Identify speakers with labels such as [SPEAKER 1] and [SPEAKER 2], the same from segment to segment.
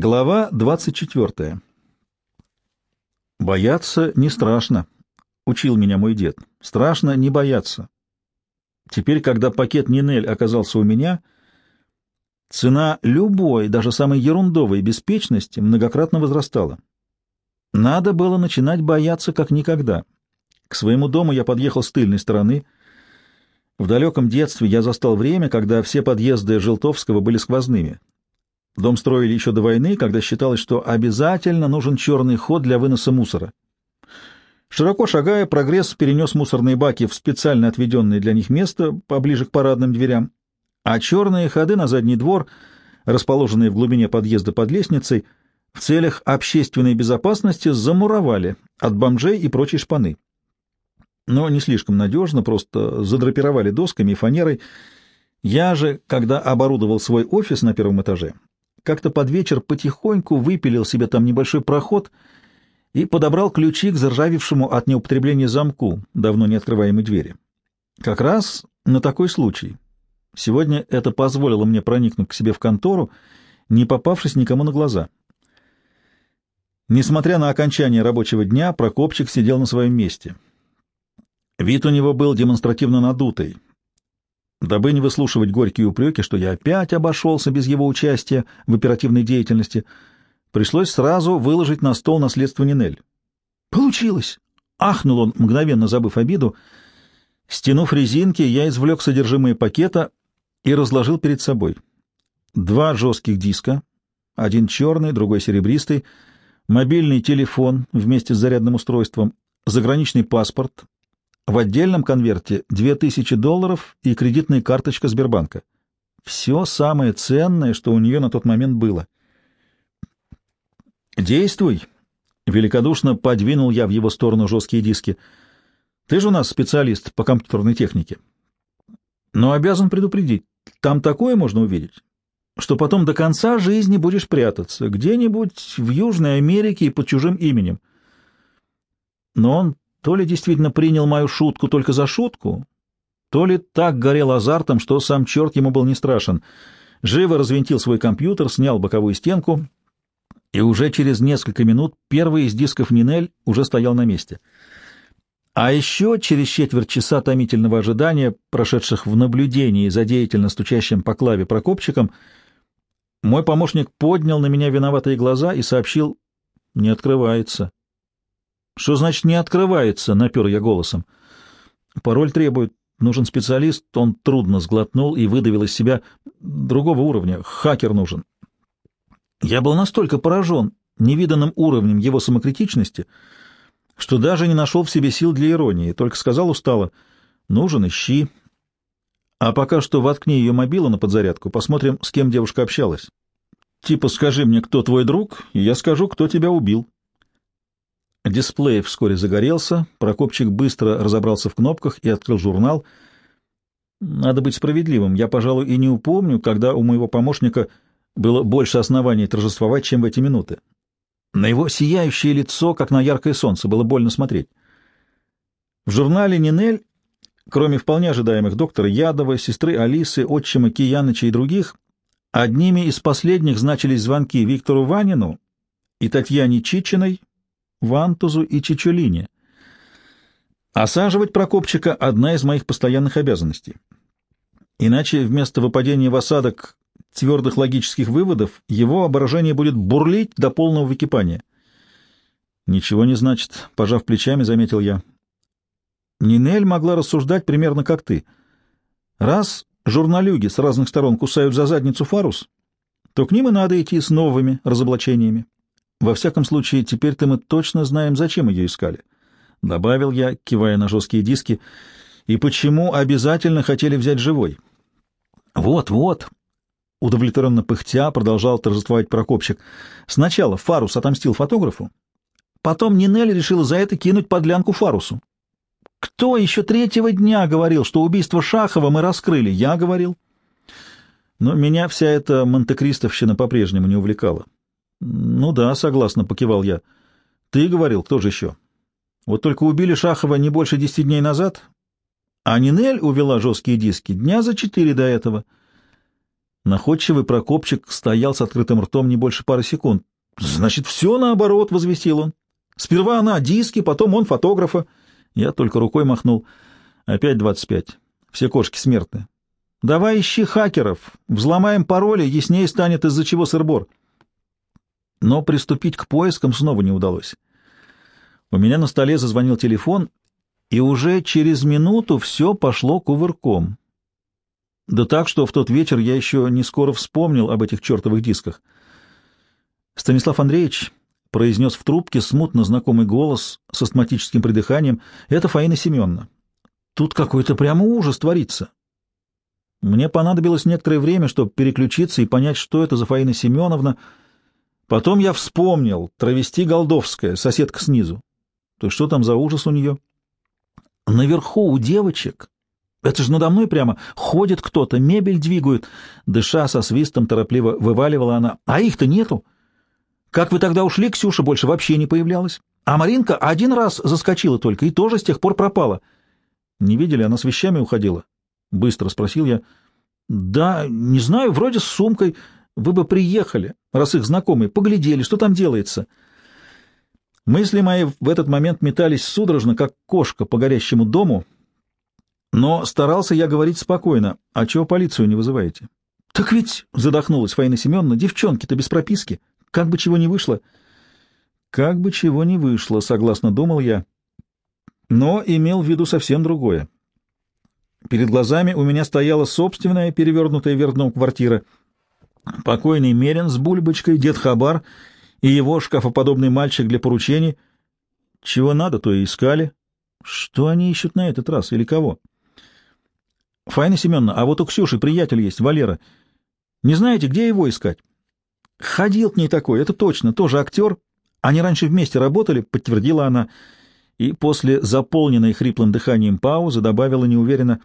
[SPEAKER 1] Глава 24. Бояться не страшно, учил меня мой дед. Страшно не бояться. Теперь, когда пакет Нинель оказался у меня, цена любой, даже самой ерундовой беспечности многократно возрастала. Надо было начинать бояться как никогда. К своему дому я подъехал с тыльной стороны. В далеком детстве я застал время, когда все подъезды Желтовского были сквозными. Дом строили еще до войны, когда считалось, что обязательно нужен черный ход для выноса мусора. Широко шагая, прогресс перенес мусорные баки в специально отведенное для них место, поближе к парадным дверям, а черные ходы на задний двор, расположенные в глубине подъезда под лестницей, в целях общественной безопасности замуровали от бомжей и прочей шпаны. Но не слишком надежно, просто задрапировали досками и фанерой. Я же, когда оборудовал свой офис на первом этаже, как-то под вечер потихоньку выпилил себе там небольшой проход — и подобрал ключи к заржавевшему от неупотребления замку давно не открываемой двери. Как раз на такой случай. Сегодня это позволило мне проникнуть к себе в контору, не попавшись никому на глаза. Несмотря на окончание рабочего дня, Прокопчик сидел на своем месте. Вид у него был демонстративно надутый. Дабы не выслушивать горькие упреки, что я опять обошелся без его участия в оперативной деятельности — Пришлось сразу выложить на стол наследство Нинель. «Получилось!» — ахнул он, мгновенно забыв обиду. Стянув резинки, я извлек содержимое пакета и разложил перед собой. Два жестких диска, один черный, другой серебристый, мобильный телефон вместе с зарядным устройством, заграничный паспорт, в отдельном конверте 2000 долларов и кредитная карточка Сбербанка. Все самое ценное, что у нее на тот момент было — «Действуй!» — великодушно подвинул я в его сторону жесткие диски. «Ты же у нас специалист по компьютерной технике. Но обязан предупредить, там такое можно увидеть, что потом до конца жизни будешь прятаться где-нибудь в Южной Америке и под чужим именем. Но он то ли действительно принял мою шутку только за шутку, то ли так горел азартом, что сам черт ему был не страшен. Живо развинтил свой компьютер, снял боковую стенку и уже через несколько минут первый из дисков Нинель уже стоял на месте. А еще через четверть часа томительного ожидания, прошедших в наблюдении за деятельно стучащим по клаве Прокопчиком, мой помощник поднял на меня виноватые глаза и сообщил «Не открывается». «Что значит «не открывается»?» — напер я голосом. «Пароль требует. Нужен специалист». Он трудно сглотнул и выдавил из себя другого уровня. «Хакер нужен». Я был настолько поражен невиданным уровнем его самокритичности, что даже не нашел в себе сил для иронии, только сказал устало «Нужен, ищи». А пока что воткни ее мобилу на подзарядку, посмотрим, с кем девушка общалась. Типа скажи мне, кто твой друг, и я скажу, кто тебя убил. Дисплей вскоре загорелся, Прокопчик быстро разобрался в кнопках и открыл журнал. Надо быть справедливым, я, пожалуй, и не упомню, когда у моего помощника было больше оснований торжествовать, чем в эти минуты. На его сияющее лицо, как на яркое солнце, было больно смотреть. В журнале «Нинель», кроме вполне ожидаемых доктора Ядова, сестры Алисы, отчима Кияныча и других, одними из последних значились звонки Виктору Ванину и Татьяне Чичиной, Вантузу и Чичулине. Осаживать Прокопчика — одна из моих постоянных обязанностей. Иначе вместо выпадения в осадок твердых логических выводов, его воображение будет бурлить до полного выкипания. «Ничего не значит», — пожав плечами, заметил я. Нинель могла рассуждать примерно как ты. Раз журналюги с разных сторон кусают за задницу фарус, то к ним и надо идти с новыми разоблачениями. Во всяком случае, теперь-то мы точно знаем, зачем ее искали. Добавил я, кивая на жесткие диски, и почему обязательно хотели взять живой. Вот, вот, Удовлетворенно пыхтя продолжал торжествовать Прокопчик. Сначала Фарус отомстил фотографу, потом Нинель решила за это кинуть подлянку Фарусу. Кто еще третьего дня говорил, что убийство Шахова мы раскрыли? Я говорил. Но меня вся эта монтекристовщина по-прежнему не увлекала. Ну да, согласно, покивал я. Ты говорил, кто же еще? Вот только убили Шахова не больше десяти дней назад, а Нинель увела жесткие диски дня за четыре до этого — Находчивый Прокопчик стоял с открытым ртом не больше пары секунд. «Значит, все наоборот», — возвестил он. «Сперва она диски, потом он фотографа». Я только рукой махнул. Опять двадцать пять. Все кошки смертны. Давай ищи хакеров. Взломаем пароли, яснее станет, из-за чего сырбор. Но приступить к поискам снова не удалось. У меня на столе зазвонил телефон, и уже через минуту все пошло кувырком. Да так, что в тот вечер я еще не скоро вспомнил об этих чертовых дисках. Станислав Андреевич произнес в трубке смутно знакомый голос с астматическим придыханием. «Это Фаина Семеновна. Тут какой-то прямо ужас творится. Мне понадобилось некоторое время, чтобы переключиться и понять, что это за Фаина Семеновна. Потом я вспомнил, травести Голдовская, соседка снизу. То что там за ужас у нее? Наверху у девочек, это же надо мной прямо, ходит кто-то, мебель двигают. Дыша со свистом торопливо вываливала она. А их-то нету. Как вы тогда ушли, Ксюша больше вообще не появлялась. А Маринка один раз заскочила только и тоже с тех пор пропала. Не видели, она с вещами уходила. — быстро спросил я. — Да, не знаю, вроде с сумкой. Вы бы приехали, раз их знакомые, поглядели, что там делается. Мысли мои в этот момент метались судорожно, как кошка по горящему дому, но старался я говорить спокойно. А чего полицию не вызываете? — Так ведь, — задохнулась Фаина Семеновна, — девчонки-то без прописки. Как бы чего не вышло. — Как бы чего не вышло, — согласно думал я, но имел в виду совсем другое. Перед глазами у меня стояла собственная перевернутая вверх квартира. Покойный Мерин с бульбочкой, дед Хабар и его шкафоподобный мальчик для поручений. Чего надо, то и искали. Что они ищут на этот раз или кого? Фаина Семеновна, а вот у Ксюши приятель есть, Валера. Не знаете, где его искать? Ходил к ней такой, это точно, тоже актер. Они раньше вместе работали, подтвердила она и после заполненной хриплым дыханием паузы добавила неуверенно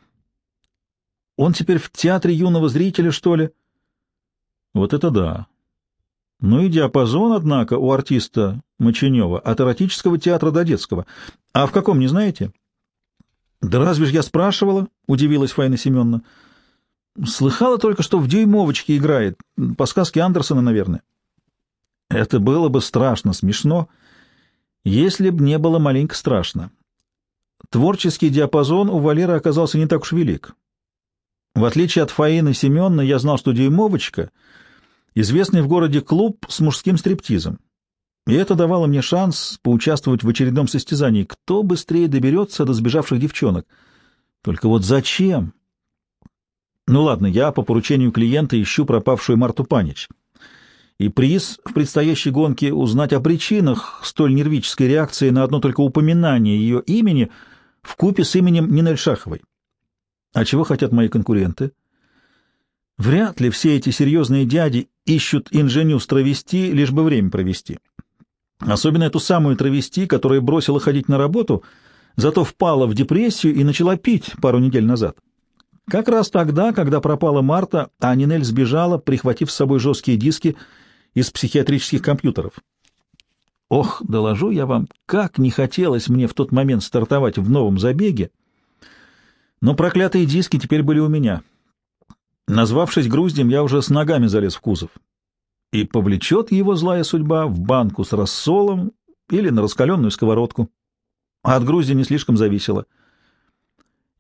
[SPEAKER 1] «Он теперь в театре юного зрителя, что ли?» «Вот это да!» Ну и диапазон, однако, у артиста Моченева от эротического театра до детского. А в каком, не знаете? Да разве ж я спрашивала, удивилась Фаина Семеновна. Слыхала только, что в дюймовочке играет, по сказке Андерсона, наверное. Это было бы страшно смешно, — если б не было маленько страшно. Творческий диапазон у Валеры оказался не так уж велик. В отличие от Фаины Семеновны, я знал, что «Дюймовочка» — известный в городе клуб с мужским стриптизом. И это давало мне шанс поучаствовать в очередном состязании, кто быстрее доберется до сбежавших девчонок. Только вот зачем? Ну ладно, я по поручению клиента ищу пропавшую Марту Панич и приз в предстоящей гонке узнать о причинах столь нервической реакции на одно только упоминание ее имени в купе с именем Нинель Шаховой. А чего хотят мои конкуренты? Вряд ли все эти серьезные дяди ищут инженю с травести, лишь бы время провести. Особенно эту самую травести, которая бросила ходить на работу, зато впала в депрессию и начала пить пару недель назад. Как раз тогда, когда пропала Марта, а Нинель сбежала, прихватив с собой жесткие диски — из психиатрических компьютеров. Ох, доложу я вам, как не хотелось мне в тот момент стартовать в новом забеге, но проклятые диски теперь были у меня. Назвавшись груздем, я уже с ногами залез в кузов. И повлечет его злая судьба в банку с рассолом или на раскаленную сковородку. А от грузди не слишком зависело.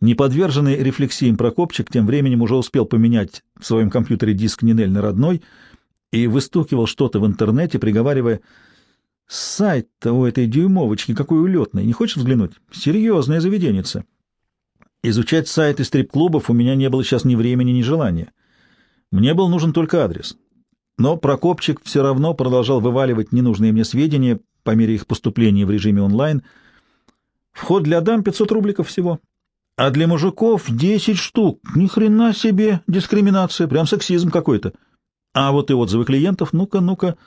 [SPEAKER 1] Неподверженный рефлексиям Прокопчик тем временем уже успел поменять в своем компьютере диск Нинель на родной — и выстукивал что-то в интернете, приговаривая «Сайт-то у этой дюймовочки какой улетный, не хочешь взглянуть? Серьезная заведенница». Изучать сайты стрип-клубов у меня не было сейчас ни времени, ни желания. Мне был нужен только адрес. Но Прокопчик все равно продолжал вываливать ненужные мне сведения по мере их поступления в режиме онлайн. Вход для дам 500 рубликов всего. А для мужиков 10 штук. Ни хрена себе дискриминация, прям сексизм какой-то. А вот и отзывы клиентов, ну-ка, ну-ка.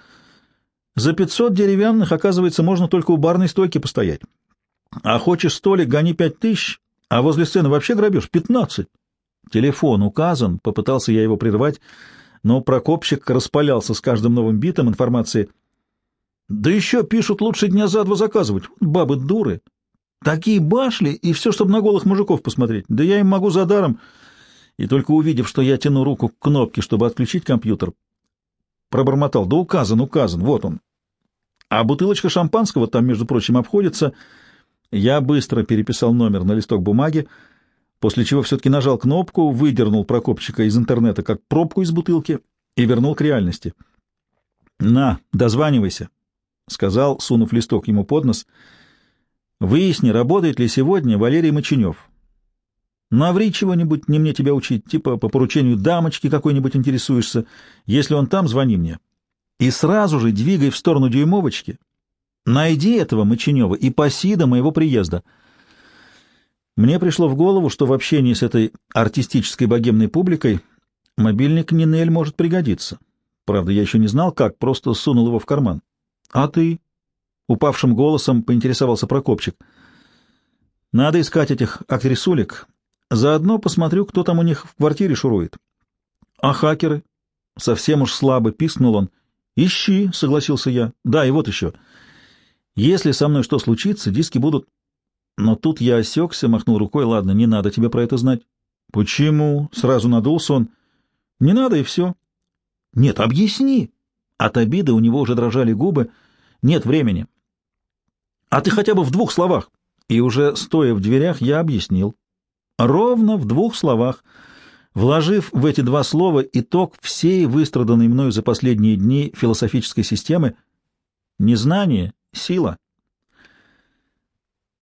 [SPEAKER 1] За пятьсот деревянных, оказывается, можно только у барной стойки постоять. А хочешь столик, гони пять тысяч, а возле сцены вообще грабеж — пятнадцать. Телефон указан, попытался я его прервать, но Прокопчик распалялся с каждым новым битом информации. Да еще пишут, лучше дня за два заказывать. Бабы дуры. Такие башли, и все, чтобы на голых мужиков посмотреть. Да я им могу за даром и только увидев, что я тяну руку к кнопке, чтобы отключить компьютер, пробормотал. Да указан, указан, вот он. А бутылочка шампанского там, между прочим, обходится. Я быстро переписал номер на листок бумаги, после чего все-таки нажал кнопку, выдернул Прокопчика из интернета как пробку из бутылки и вернул к реальности. «На, дозванивайся», — сказал, сунув листок ему под нос. «Выясни, работает ли сегодня Валерий Моченев. Наври чего-нибудь, не мне тебя учить, типа по поручению дамочки какой-нибудь интересуешься. Если он там, звони мне. И сразу же двигай в сторону дюймовочки. Найди этого Моченева и паси до моего приезда». Мне пришло в голову, что в общении с этой артистической богемной публикой мобильник Нинель может пригодиться. Правда, я еще не знал, как, просто сунул его в карман. — А ты? — упавшим голосом поинтересовался Прокопчик. — Надо искать этих актрисулек. Заодно посмотрю, кто там у них в квартире шурует. — А хакеры? — совсем уж слабо пискнул он. — Ищи, — согласился я. — Да, и вот еще. Если со мной что случится, диски будут но тут я осекся, махнул рукой. Ладно, не надо тебе про это знать. Почему? Сразу надулся он. Не надо, и все. Нет, объясни. От обиды у него уже дрожали губы. Нет времени. А ты хотя бы в двух словах. И уже стоя в дверях, я объяснил. Ровно в двух словах, вложив в эти два слова итог всей выстраданной мною за последние дни философической системы. Незнание — сила.